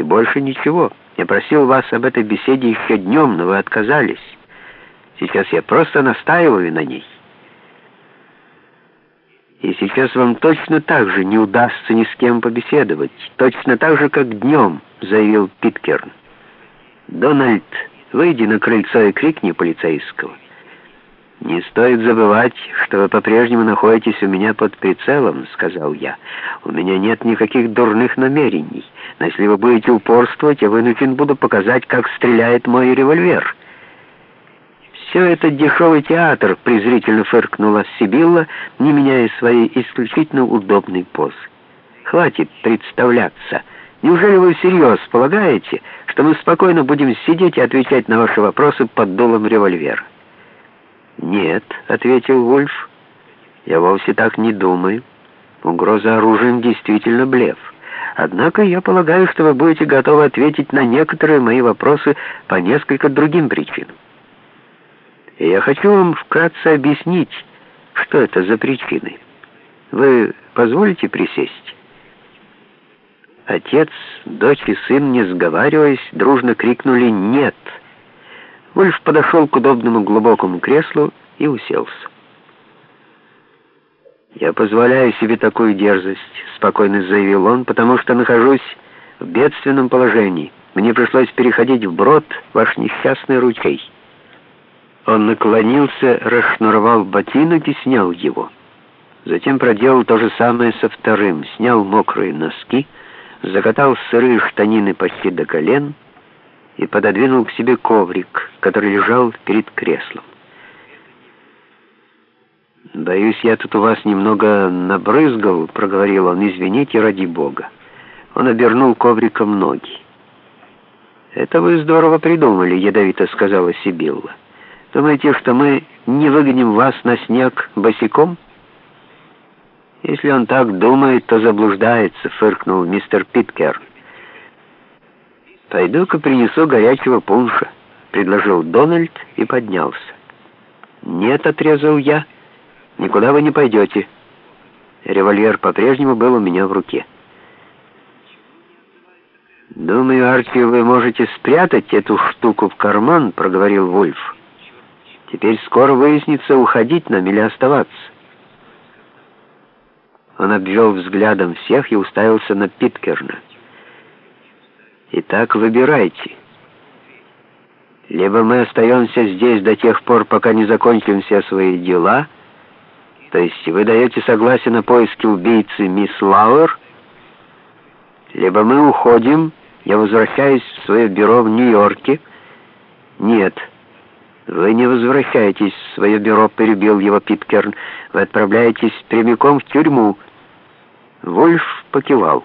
И больше ничего. Я просил вас об этой беседе еще днем, но вы отказались. Сейчас я просто настаиваю на ней. И сейчас вам точно так же не удастся ни с кем побеседовать. Точно так же, как днем, заявил Питкерн. Дональд, выйди на крыльцо и крикни полицейского. «Не стоит забывать, что вы по-прежнему находитесь у меня под прицелом», — сказал я. «У меня нет никаких дурных намерений, но если вы будете упорствовать, я вынужден буду показать, как стреляет мой револьвер». «Все это дешевый театр», — презрительно фыркнула Сибилла, не меняя своей исключительно удобной позы. «Хватит представляться. Неужели вы всерьез полагаете, что мы спокойно будем сидеть и отвечать на ваши вопросы под дулом револьвера?» «Нет», — ответил Вульф, — «я вовсе так не думаю. Угроза оружием действительно блеф. Однако я полагаю, что вы будете готовы ответить на некоторые мои вопросы по несколько другим причинам. И я хочу вам вкратце объяснить, что это за причины. Вы позволите присесть?» Отец, дочь и сын, не сговариваясь, дружно крикнули «Нет!» Вольф подошел к удобному глубокому креслу и уселся. «Я позволяю себе такую дерзость», — спокойно заявил он, «потому что нахожусь в бедственном положении. Мне пришлось переходить вброд ваш несчастный ручей». Он наклонился, расшнуровал ботинок и снял его. Затем проделал то же самое со вторым, снял мокрые носки, закатал сырые штанины почти до колен — и пододвинул к себе коврик, который лежал перед креслом. «Боюсь, я тут у вас немного набрызгал», — проговорил он, — «извините ради бога». Он обернул ковриком ноги. «Это вы здорово придумали», — ядовито сказала Сибилла. «Думаете, что мы не выгоним вас на снег босиком?» «Если он так думает, то заблуждается», — фыркнул мистер Питкерн. «Пойду-ка принесу горячего пунша», — предложил Дональд и поднялся. «Нет», — отрезал я, — «никуда вы не пойдете». Револьвер по-прежнему был у меня в руке. «Думаю, Арчи, вы можете спрятать эту штуку в карман», — проговорил Вульф. «Теперь скоро выяснится, уходить нам или оставаться». Он обвел взглядом всех и уставился на Питкерна. Итак, выбирайте. Либо мы остаемся здесь до тех пор, пока не закончим все свои дела, то есть вы даете согласие на поиски убийцы мисс Лауэр, либо мы уходим, я возвращаюсь в свое бюро в Нью-Йорке. Нет, вы не возвращаетесь в свое бюро, перебил его Питкерн. Вы отправляетесь прямиком в тюрьму. Вольф покивал.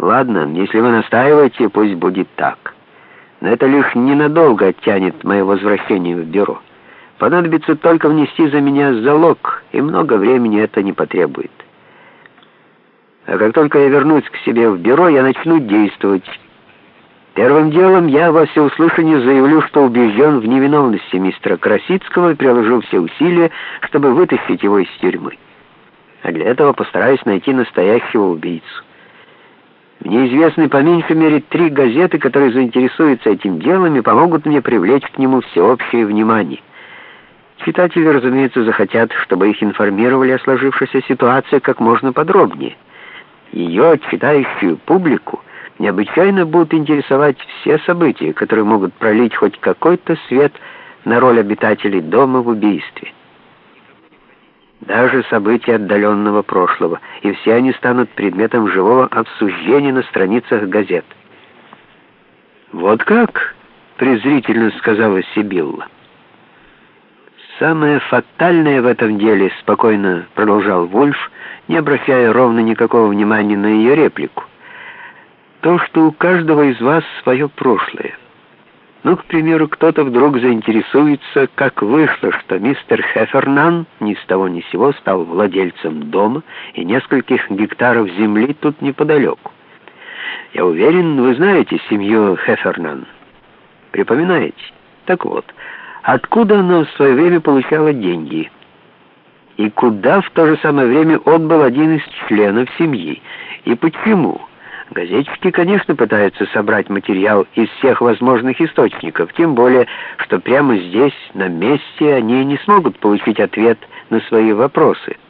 Ладно, если вы настаиваете, пусть будет так. Но это лишь ненадолго оттянет мое возвращение в бюро. Понадобится только внести за меня залог, и много времени это не потребует. А как только я вернусь к себе в бюро, я начну действовать. Первым делом я во всеуслышание заявлю, что убежден в невиновности мистера Красицкого и приложу все усилия, чтобы вытащить его из тюрьмы. А для этого постараюсь найти настоящего убийцу. Мне известны по меньшей мере три газеты, которые заинтересуются этим делом и помогут мне привлечь к нему всеобщее внимание. Читатели, разумеется, захотят, чтобы их информировали о сложившейся ситуации как можно подробнее. Ее, читающую публику, необычайно будут интересовать все события, которые могут пролить хоть какой-то свет на роль обитателей дома в убийстве даже события отдаленного прошлого, и все они станут предметом живого обсуждения на страницах газет. «Вот как?» — презрительно сказала Сибилла. «Самое фатальное в этом деле», — спокойно продолжал Вульф, не обращая ровно никакого внимания на ее реплику, «то, что у каждого из вас свое прошлое». Ну, к примеру, кто-то вдруг заинтересуется, как вышло, что мистер Хефернан ни с того ни сего стал владельцем дома и нескольких гектаров земли тут неподалеку. Я уверен, вы знаете семью Хефернан. Припоминаете? Так вот, откуда она в свое время получала деньги? И куда в то же самое время отбыл один из членов семьи? И почему? Газетчики, конечно, пытаются собрать материал из всех возможных источников, тем более, что прямо здесь, на месте, они не смогут получить ответ на свои вопросы.